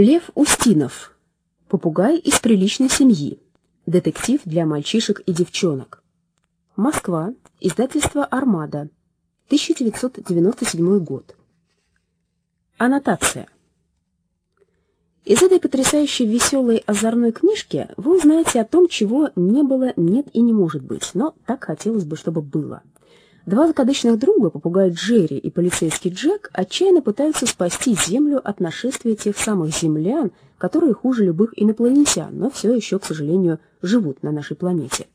Лев Устинов. Попугай из приличной семьи. Детектив для мальчишек и девчонок. Москва. Издательство «Армада». 1997 год. Аннотация. Из этой потрясающей веселой озорной книжки вы узнаете о том, чего не было, нет и не может быть, но так хотелось бы, чтобы было. Два закадычных друга, попугай Джерри и полицейский Джек, отчаянно пытаются спасти Землю от нашествия тех самых землян, которые хуже любых инопланетян, но все еще, к сожалению, живут на нашей планете.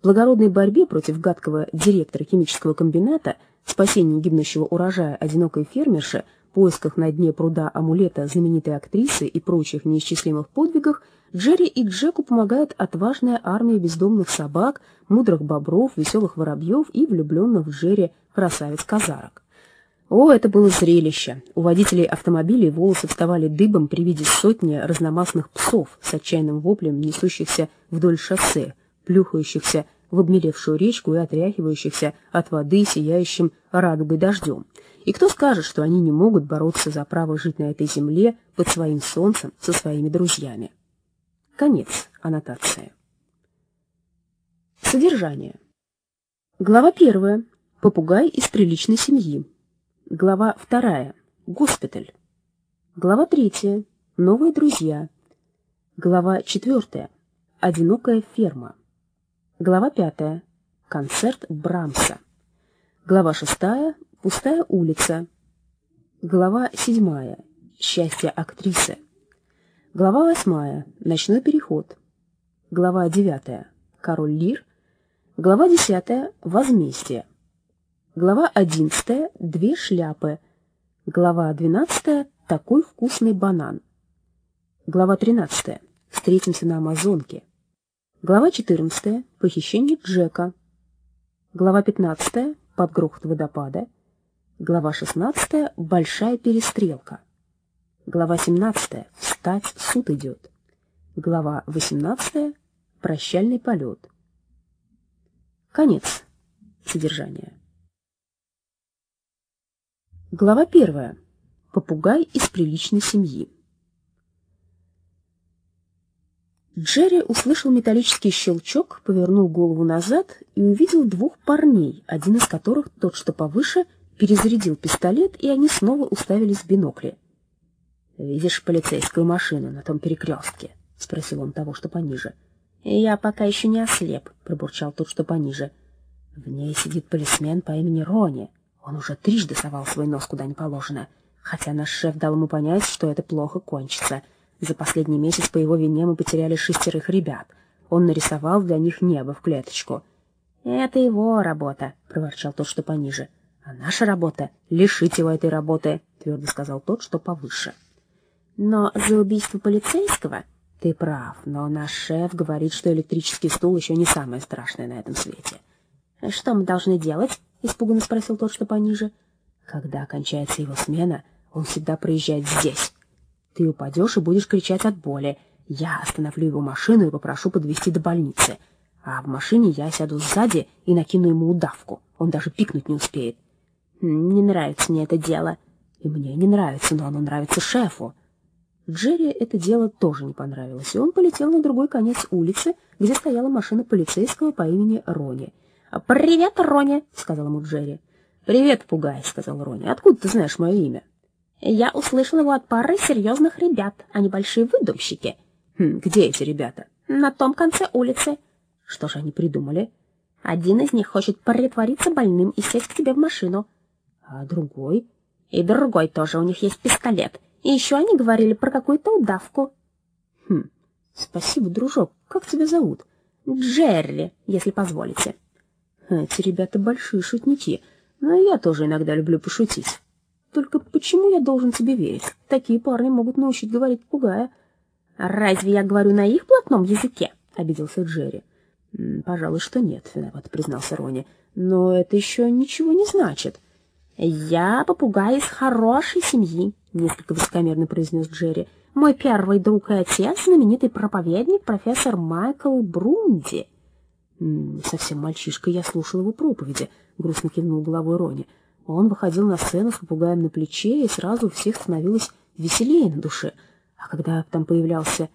В благородной борьбе против гадкого директора химического комбината, спасении гибнущего урожая одинокой фермерши, поисках на дне пруда амулета знаменитой актрисы и прочих неисчислимых подвигах Джерри и Джеку помогает отважная армия бездомных собак, мудрых бобров, веселых воробьев и влюбленных в Джерри красавиц-казарок. О, это было зрелище! У водителей автомобилей волосы вставали дыбом при виде сотни разномастных псов с отчаянным воплем, несущихся вдоль шоссе, плюхающихся в обмелевшую речку и отряхивающихся от воды сияющим радугой дождем. И кто скажет, что они не могут бороться за право жить на этой земле под своим солнцем со своими друзьями? Конец аннотации. Содержание. Глава первая. Попугай из приличной семьи. Глава вторая. Госпиталь. Глава третья. Новые друзья. Глава четвертая. Одинокая ферма. Глава пятая. Концерт Брамса. Глава шестая. Пустая улица. Глава седьмая. Счастье актрисы. Глава восьмая. Ночной переход. Глава девятая. Король Лир. Глава десятая. Возмездие. Глава одиннадцатая. Две шляпы. Глава двенадцатая. Такой вкусный банан. Глава тринадцатая. Встретимся на Амазонке. Глава четырнадцатая. Похищение Джека. Глава пятнадцатая. Под грохот водопада. Глава 16. Большая перестрелка. Глава 17. Встать, суд идет. Глава 18. Прощальный полет. Конец содержания. Глава 1. Попугай из приличной семьи. Джерри услышал металлический щелчок, повернул голову назад и увидел двух парней, один из которых, тот, что повыше, перезарядил пистолет, и они снова уставились в бинокли. «Видишь полицейскую машину на том перекрестке?» — спросил он того, что пониже. «Я пока еще не ослеп», — пробурчал тот, что пониже. «В ней сидит полисмен по имени Рони. Он уже трижды совал свой нос куда не положено, хотя наш шеф дал ему понять, что это плохо кончится. За последний месяц по его вине мы потеряли шестерых ребят. Он нарисовал для них небо в клеточку». «Это его работа», — проворчал тот, что пониже. А наша работа — лишить его этой работы, — твердо сказал тот, что повыше. Но за убийство полицейского ты прав, но наш шеф говорит, что электрический стул еще не самое страшное на этом свете. Что мы должны делать? — испуганно спросил тот, что пониже. Когда кончается его смена, он всегда проезжает здесь. Ты упадешь и будешь кричать от боли. Я остановлю его машину и попрошу подвезти до больницы. А в машине я сяду сзади и накину ему удавку. Он даже пикнуть не успеет. Не нравится мне это дело. И мне не нравится, но оно нравится шефу. Джерри это дело тоже не понравилось, и он полетел на другой конец улицы, где стояла машина полицейского по имени Рони. «Привет, Рони!» — сказал ему Джерри. «Привет, Пугай!» — сказал Рони. «Откуда ты знаешь мое имя?» «Я услышал его от пары серьезных ребят. Они большие выдумщики». Хм, «Где эти ребята?» «На том конце улицы». «Что же они придумали?» «Один из них хочет притвориться больным и сесть к тебе в машину». А другой? И другой тоже, у них есть пистолет. И еще они говорили про какую-то удавку. Хм, спасибо, дружок. Как тебя зовут? Джерри, если позволите. Эти ребята большие шутники, но я тоже иногда люблю пошутить. Только почему я должен тебе верить? Такие парни могут научить говорить пугая. Разве я говорю на их блатном языке? Обиделся Джерри. Пожалуй, что нет, виноват, признался Рони. Но это еще ничего не значит. «Я попугай из хорошей семьи», — несколько высокомерно произнес Джерри. «Мой первый друг и отец — знаменитый проповедник профессор Майкл Брунди». «Совсем мальчишка, я слушал его проповеди», — грустно кивнул головой Рони. Он выходил на сцену с попугаем на плече, и сразу у всех становилось веселее на душе. А когда там появлялся